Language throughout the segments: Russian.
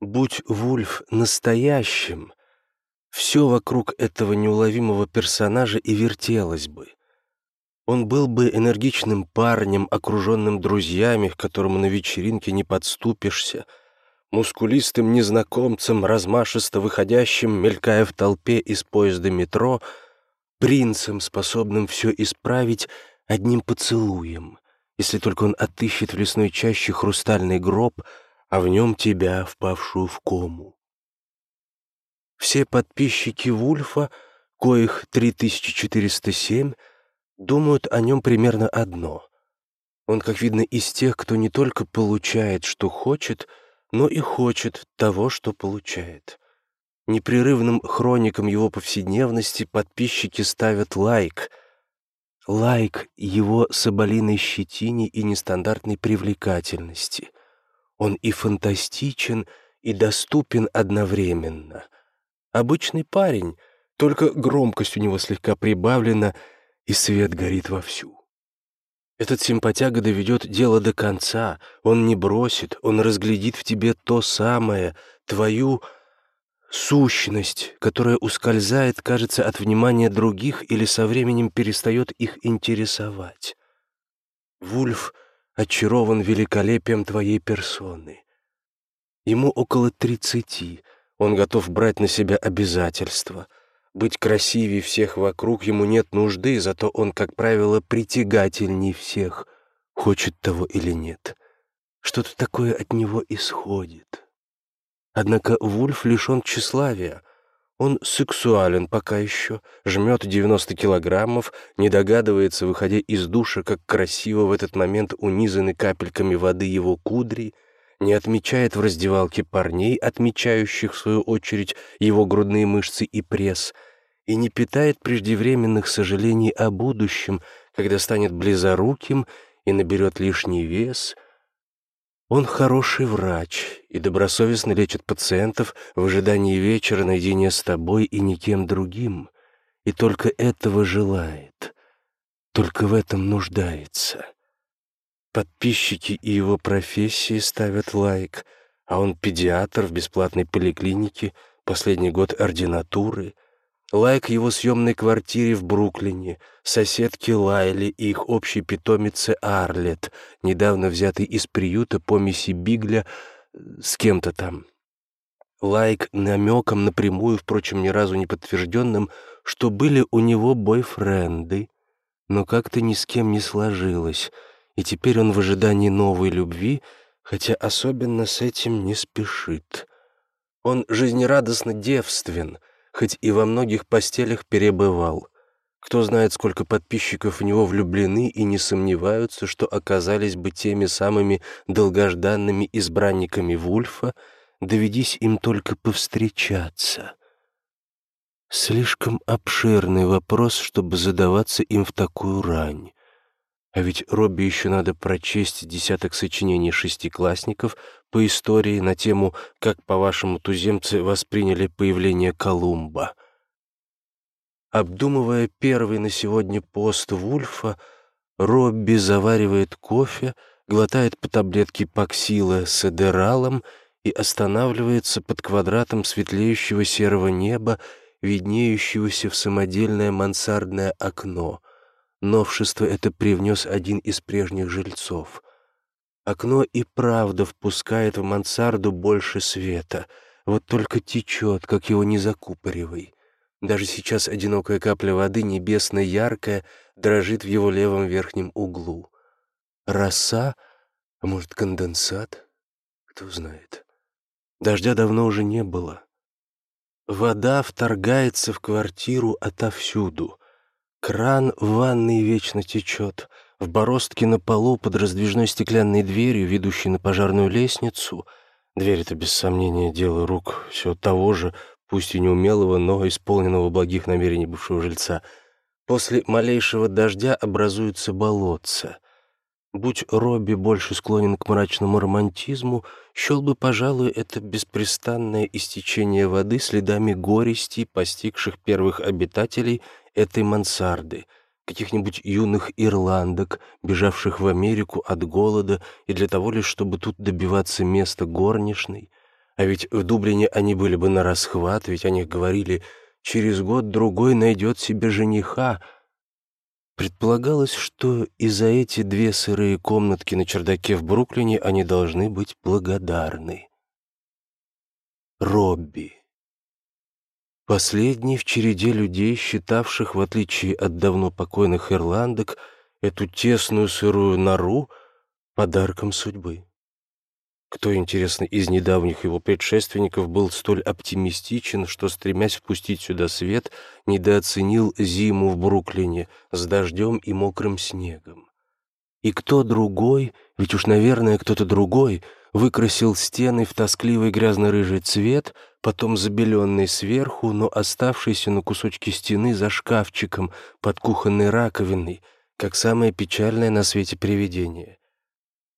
Будь Вульф настоящим, все вокруг этого неуловимого персонажа и вертелось бы. Он был бы энергичным парнем, окруженным друзьями, к которому на вечеринке не подступишься, мускулистым незнакомцем, размашисто выходящим, мелькая в толпе из поезда метро, принцем, способным все исправить одним поцелуем, если только он отыщет в лесной чаще хрустальный гроб, а в нем тебя, впавшую в кому. Все подписчики Вульфа, коих 3407, думают о нем примерно одно. Он, как видно, из тех, кто не только получает, что хочет, но и хочет того, что получает. Непрерывным хроникам его повседневности подписчики ставят лайк. Лайк его соболиной щетине и нестандартной привлекательности. Он и фантастичен, и доступен одновременно. Обычный парень, только громкость у него слегка прибавлена, и свет горит вовсю. Этот симпатяга доведет дело до конца, он не бросит, он разглядит в тебе то самое, твою сущность, которая ускользает, кажется, от внимания других или со временем перестает их интересовать. Вульф очарован великолепием твоей персоны. Ему около тридцати, он готов брать на себя обязательства. Быть красивее всех вокруг ему нет нужды, зато он, как правило, притягательней всех, хочет того или нет. Что-то такое от него исходит. Однако Вульф лишен тщеславия. Он сексуален пока еще, жмет 90 килограммов, не догадывается, выходя из душа, как красиво в этот момент унизаны капельками воды его кудри, не отмечает в раздевалке парней, отмечающих, в свою очередь, его грудные мышцы и пресс, и не питает преждевременных сожалений о будущем, когда станет близоруким и наберет лишний вес — он хороший врач и добросовестно лечит пациентов в ожидании вечера наедине с тобой и никем другим, и только этого желает, только в этом нуждается. Подписчики и его профессии ставят лайк, а он педиатр в бесплатной поликлинике, последний год ординатуры — Лайк его съемной квартире в Бруклине, соседке Лайли и их общей питомице Арлет, недавно взятой из приюта помеси Бигля э, с кем-то там. Лайк намеком напрямую, впрочем, ни разу не подтвержденным, что были у него бойфренды, но как-то ни с кем не сложилось, и теперь он в ожидании новой любви, хотя особенно с этим не спешит. Он жизнерадостно девствен — хоть и во многих постелях перебывал. Кто знает, сколько подписчиков в него влюблены и не сомневаются, что оказались бы теми самыми долгожданными избранниками Вульфа, доведись им только повстречаться. Слишком обширный вопрос, чтобы задаваться им в такую рань. А ведь Робби еще надо прочесть десяток сочинений шестиклассников по истории на тему «Как, по-вашему, туземцы восприняли появление Колумба». Обдумывая первый на сегодня пост Вульфа, Робби заваривает кофе, глотает по таблетке паксила с эдералом и останавливается под квадратом светлеющего серого неба, виднеющегося в самодельное мансардное окно. Новшество это привнес один из прежних жильцов. Окно и правда впускает в мансарду больше света, вот только течет, как его не закупоривай. Даже сейчас одинокая капля воды, небесно яркая, дрожит в его левом верхнем углу. Роса, а может, конденсат? Кто знает. Дождя давно уже не было. Вода вторгается в квартиру отовсюду — Кран в ванной вечно течет. В бороздке на полу под раздвижной стеклянной дверью, ведущей на пожарную лестницу. Дверь — это, без сомнения, дело рук все того же, пусть и неумелого, но исполненного благих намерений бывшего жильца. После малейшего дождя образуется болотце. Будь Робби больше склонен к мрачному романтизму, счел бы, пожалуй, это беспрестанное истечение воды следами горести, постигших первых обитателей этой мансарды, каких-нибудь юных ирландок, бежавших в Америку от голода и для того лишь, чтобы тут добиваться места горничной, А ведь в Дублине они были бы на расхват, ведь о них говорили «через год-другой найдет себе жениха». Предполагалось, что и за эти две сырые комнатки на чердаке в Бруклине они должны быть благодарны. Робби. Последний в череде людей, считавших, в отличие от давно покойных ирландок, эту тесную сырую нору подарком судьбы. Кто, интересно, из недавних его предшественников был столь оптимистичен, что, стремясь впустить сюда свет, недооценил зиму в Бруклине с дождем и мокрым снегом? И кто другой, ведь уж, наверное, кто-то другой, выкрасил стены в тоскливый грязно-рыжий цвет, потом забеленный сверху, но оставшийся на кусочке стены за шкафчиком под кухонной раковиной, как самое печальное на свете привидение —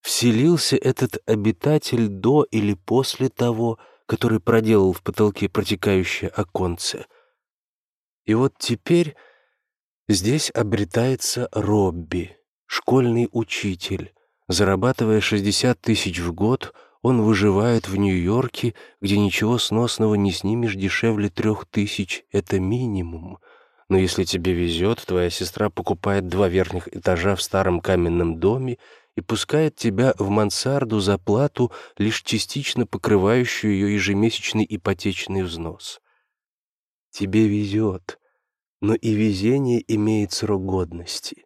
Вселился этот обитатель до или после того, который проделал в потолке протекающее оконце. И вот теперь здесь обретается Робби, школьный учитель. Зарабатывая 60 тысяч в год, он выживает в Нью-Йорке, где ничего сносного не снимешь дешевле трех тысяч, это минимум. Но если тебе везет, твоя сестра покупает два верхних этажа в старом каменном доме и пускает тебя в мансарду за плату, лишь частично покрывающую ее ежемесячный ипотечный взнос. Тебе везет, но и везение имеет срок годности.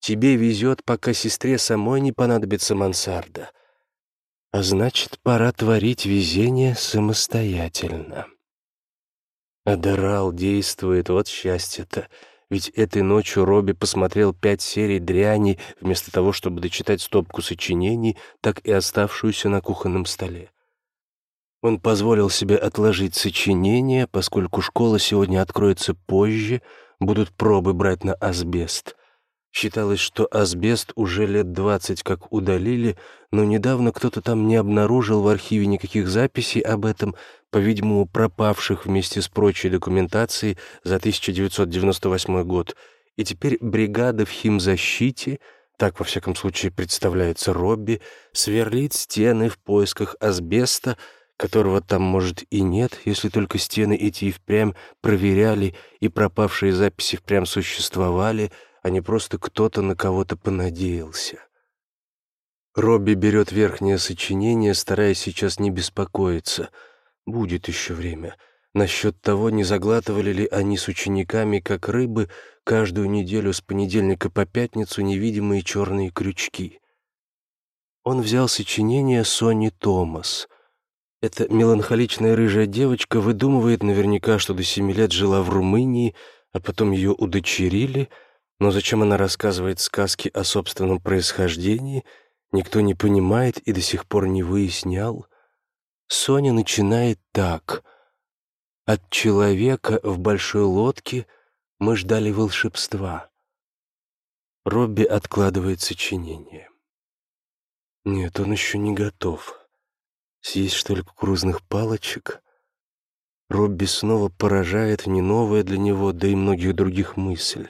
Тебе везет, пока сестре самой не понадобится мансарда. А значит, пора творить везение самостоятельно. Адерал действует, вот счастье-то — ведь этой ночью Робби посмотрел пять серий дряни вместо того, чтобы дочитать стопку сочинений, так и оставшуюся на кухонном столе. Он позволил себе отложить сочинения, поскольку школа сегодня откроется позже, будут пробы брать на асбест. Считалось, что асбест уже лет двадцать как удалили, но недавно кто-то там не обнаружил в архиве никаких записей об этом, по-видимому, пропавших вместе с прочей документацией за 1998 год, и теперь бригада в химзащите, так во всяком случае представляется Робби, сверлит стены в поисках асбеста, которого там, может, и нет, если только стены эти и впрямь проверяли, и пропавшие записи впрямь существовали — а не просто кто-то на кого-то понадеялся. Робби берет верхнее сочинение, стараясь сейчас не беспокоиться. Будет еще время. Насчет того, не заглатывали ли они с учениками, как рыбы, каждую неделю с понедельника по пятницу невидимые черные крючки. Он взял сочинение Сони Томас. Эта меланхоличная рыжая девочка выдумывает наверняка, что до семи лет жила в Румынии, а потом ее удочерили — но зачем она рассказывает сказки о собственном происхождении, никто не понимает и до сих пор не выяснял. Соня начинает так. «От человека в большой лодке мы ждали волшебства». Робби откладывает сочинение. Нет, он еще не готов. Съесть, что ли, кукурузных палочек? Робби снова поражает не новая для него, да и многих других мысль.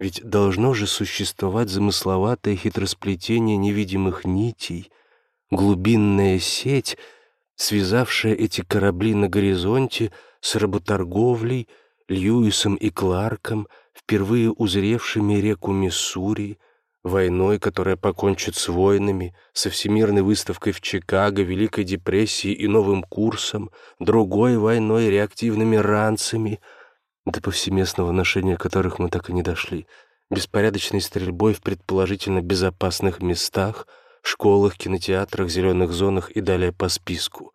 Ведь должно же существовать замысловатое хитросплетение невидимых нитей, глубинная сеть, связавшая эти корабли на горизонте с работорговлей, Льюисом и Кларком, впервые узревшими реку Миссури, войной, которая покончит с войнами, со всемирной выставкой в Чикаго, Великой депрессией и новым курсом, другой войной, реактивными ранцами — до повсеместного ношения которых мы так и не дошли, беспорядочной стрельбой в предположительно безопасных местах, школах, кинотеатрах, зеленых зонах и далее по списку,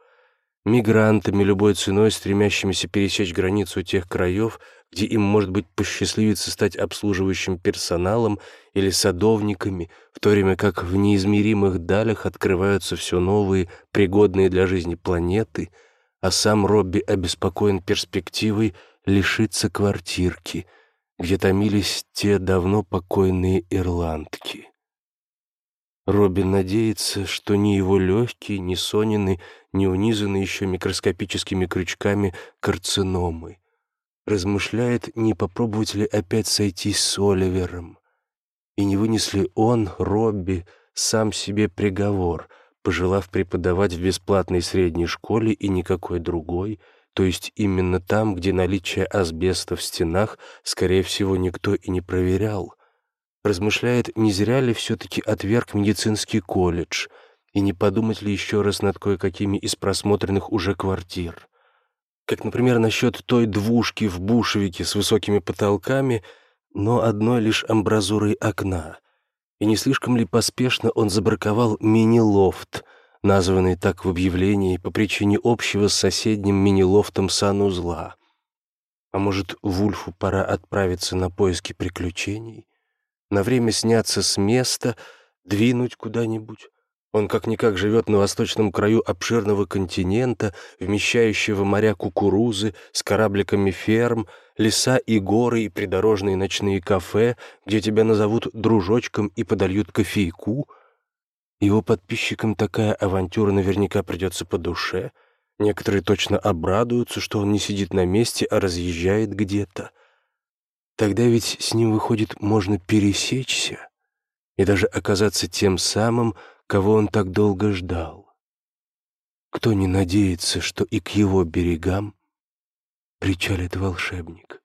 мигрантами любой ценой, стремящимися пересечь границу тех краев, где им, может быть, посчастливится стать обслуживающим персоналом или садовниками, в то время как в неизмеримых далях открываются все новые, пригодные для жизни планеты, а сам Робби обеспокоен перспективой лишиться квартирки, где томились те давно покойные ирландки. Робин надеется, что ни его легкие, ни Сонины, ни унизанные еще микроскопическими крючками карциномы. Размышляет, не попробовать ли опять сойтись с Оливером. И не вынесли он, Робби, сам себе приговор, пожелав преподавать в бесплатной средней школе и никакой другой, то есть именно там, где наличие асбеста в стенах, скорее всего, никто и не проверял. Размышляет, не зря ли все-таки отверг медицинский колледж, и не подумать ли еще раз над кое-какими из просмотренных уже квартир. Как, например, насчет той двушки в Бушевике с высокими потолками, но одной лишь амбразурой окна. И не слишком ли поспешно он забраковал мини-лофт, названный так в объявлении по причине общего с соседним мини-лофтом санузла? А может, Вульфу пора отправиться на поиски приключений? На время сняться с места, двинуть куда-нибудь? Он как-никак живет на восточном краю обширного континента, вмещающего моря кукурузы с корабликами ферм, леса и горы и придорожные ночные кафе, где тебя назовут дружочком и подольют кофейку. Его подписчикам такая авантюра наверняка придется по душе. Некоторые точно обрадуются, что он не сидит на месте, а разъезжает где-то. Тогда ведь с ним, выходит, можно пересечься и даже оказаться тем самым, кого он так долго ждал. Кто не надеется, что и к его берегам причалит волшебник?